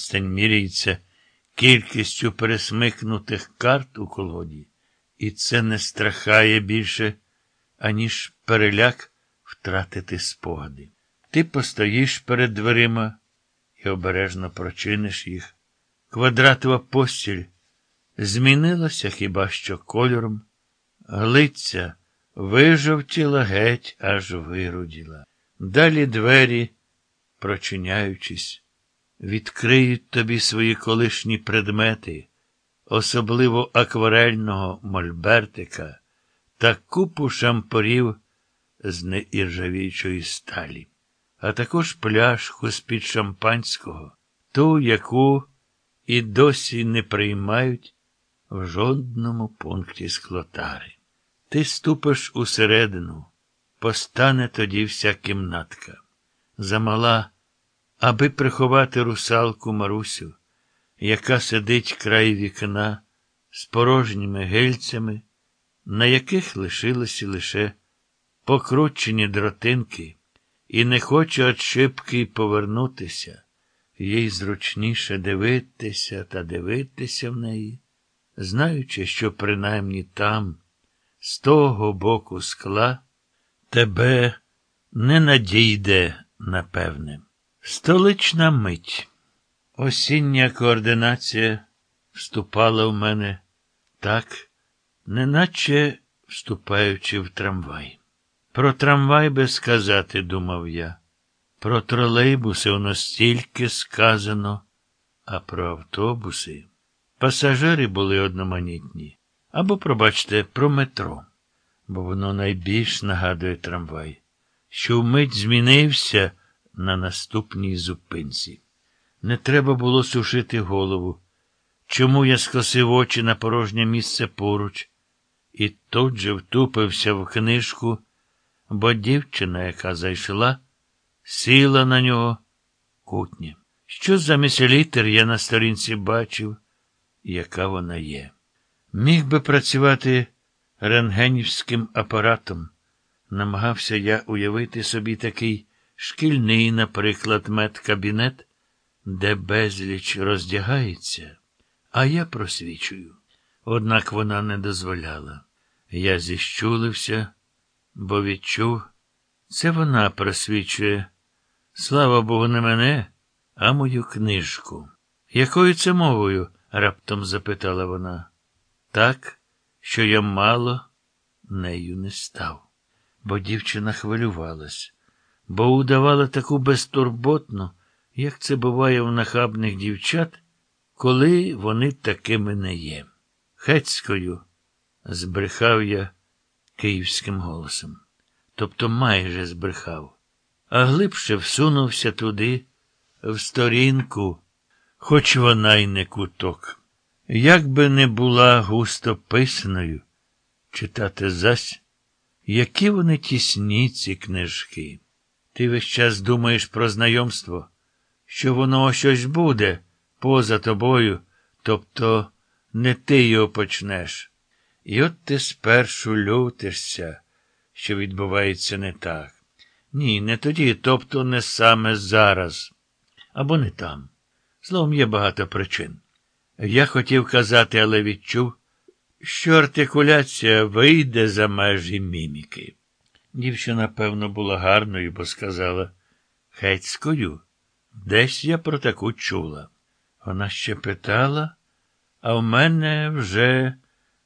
Стень міряється кількістю пересмикнутих карт у колоді, і це не страхає більше, аніж переляк втратити спогади. Ти постоїш перед дверима і обережно прочиниш їх. Квадратова постіль змінилася хіба що кольором, глиця вижовтіла геть, аж вируділа. Далі двері, прочиняючись, відкриють тобі свої колишні предмети, особливо акварельного мольбертика та купу шампорів з неіржавіючої сталі, а також пляшку з-під шампанського, ту, яку і досі не приймають в жодному пункті склотари. Ти ступиш усередину, постане тоді вся кімнатка. Замала, аби приховати русалку Марусю, яка сидить край вікна з порожніми гельцями, на яких лишилися лише покручені дротинки, і не хоче от шибки повернутися, їй зручніше дивитися та дивитися в неї, знаючи, що принаймні там, з того боку скла, тебе не надійде, напевне. Столична мить. Осіння координація вступала в мене так, неначе вступаючи в трамвай. Про трамвай би сказати, думав я. Про тролейбуси воно стільки сказано, а про автобуси. Пасажири були одноманітні. Або, пробачте, про метро, бо воно найбільш нагадує трамвай, що вмить змінився на наступній зупинці. Не треба було сушити голову. Чому я скосив очі на порожнє місце поруч, і тут же втупився в книжку, бо дівчина, яка зайшла, сіла на нього кутня. Що замість літер я на сторінці бачив, яка вона є. Міг би працювати рентгенівським апаратом. Намагався я уявити собі такий шкільний, наприклад, медкабінет, де безліч роздягається, а я просвічую. Однак вона не дозволяла. Я зіщулився, бо відчув, це вона просвічує. Слава Богу, не мене, а мою книжку. Якою це мовою? раптом запитала вона. Так, що я мало нею не став, бо дівчина хвилювалась, бо удавала таку безтурботну, як це буває у нахабних дівчат, коли вони такими не є. Хецькою, збрехав я київським голосом. Тобто майже збрехав, а глибше всунувся туди, в сторінку, хоч вона й не куток. Як би не була густо писаною, читати зась, які вони тісні, ці книжки. Ти весь час думаєш про знайомство, що воно щось буде поза тобою, тобто не ти його почнеш. І от ти спершу лютишся, що відбувається не так. Ні, не тоді, тобто не саме зараз, або не там. Словом, є багато причин. Я хотів казати, але відчув, що артикуляція вийде за межі міміки. Дівчина, певно, була гарною, бо сказала Хецькою. Десь я про таку чула. Вона ще питала, а в мене вже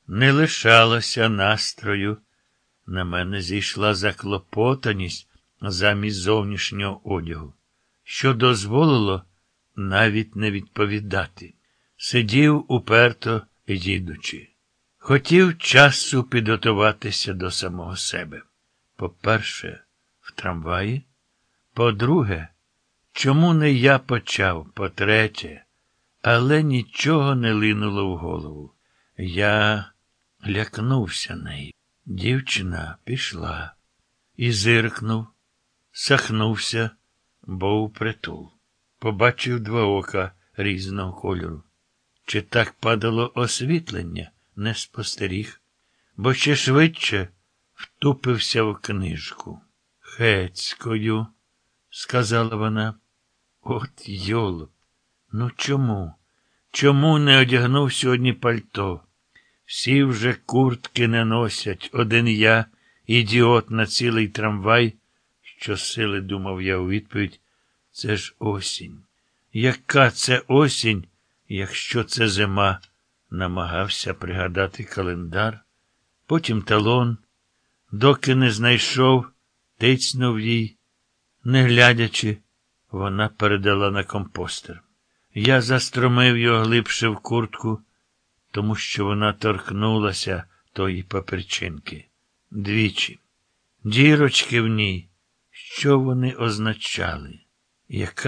не лишалося настрою. На мене зійшла заклопотаність замість зовнішнього одягу, що дозволило навіть не відповідати. Сидів уперто їдучи. Хотів часу підготуватися до самого себе. По-перше, в трамваї. По-друге, чому не я почав? По-третє, але нічого не линуло в голову. Я лякнувся неї. Дівчина пішла і зиркнув, сахнувся, бо притул. Побачив два ока різного кольору. Чи так падало освітлення, не спостеріг, бо ще швидше втупився в книжку. Хецькою, сказала вона, от йолоп, Ну чому? Чому не одягнув сьогодні пальто? Всі вже куртки не носять, один я, ідіот на цілий трамвай. Щосили думав я у відповідь, це ж осінь. Яка це осінь, якщо це зима? Намагався пригадати календар, потім талон, доки не знайшов, тицьнув їй. Не глядячи, вона передала на компостер. Я застромив його глибше в куртку, тому що вона торкнулася тої паперчинки. Двічі. Дірочки в ній. Що вони означали? Яка